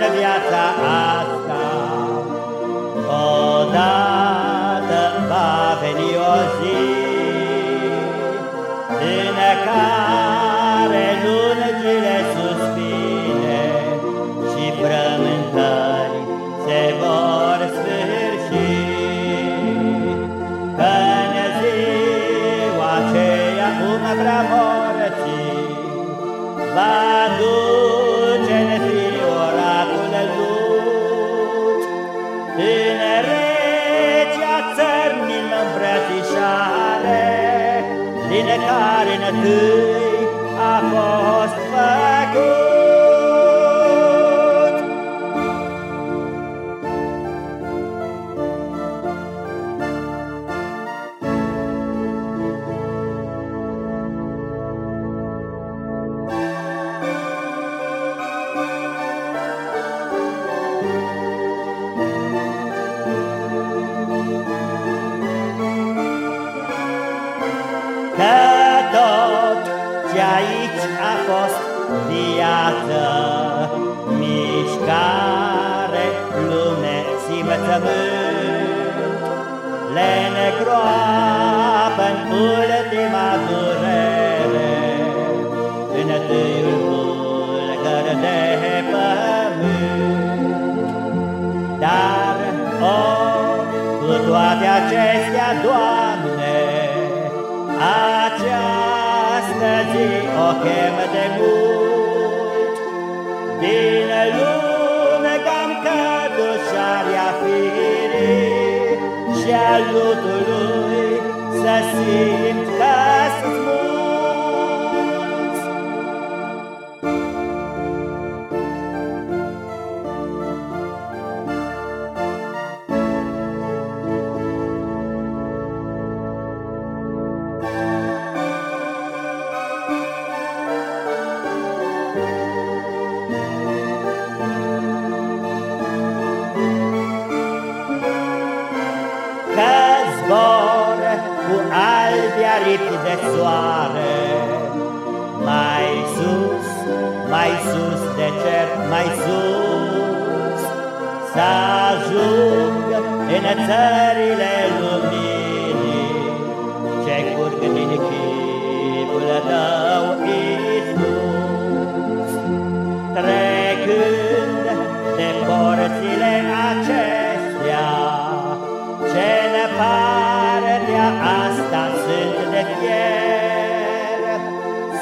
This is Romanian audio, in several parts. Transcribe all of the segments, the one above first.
știu că în viața asta. Odată va veni o zi În care îmbrățișare Din care întâi a fost făcut aici a fost viață, Mișcare, lume, simțământ, Le negroapă-n ultima durere, În tâiul bulgăr de pământ. Dar, o, cu toate acestea, Doamne, această zi o chem de mult, Din lume cam cădușarea firii Și-a lutului să simt aripi de soare. Mai sus, mai sus de cer, mai sus. Să ajung în țările luminii Ce curg din chipul tău, Iisus. Trecând de porțile acestea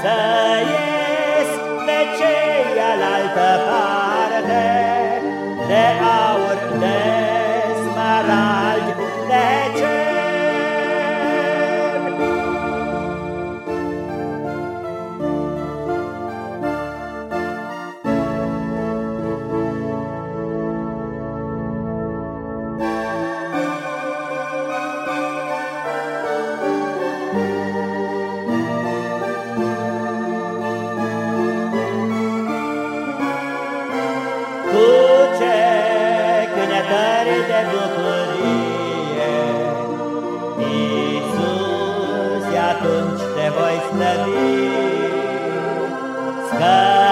Să ies de cealaltă parte, De aur, de Cu ce cântări de bucurie, Iisus, atunci te voi slăvi, Scăpat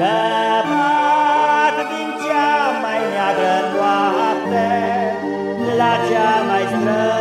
Scăpat din cea mai neagră noapte, La cea mai strălucită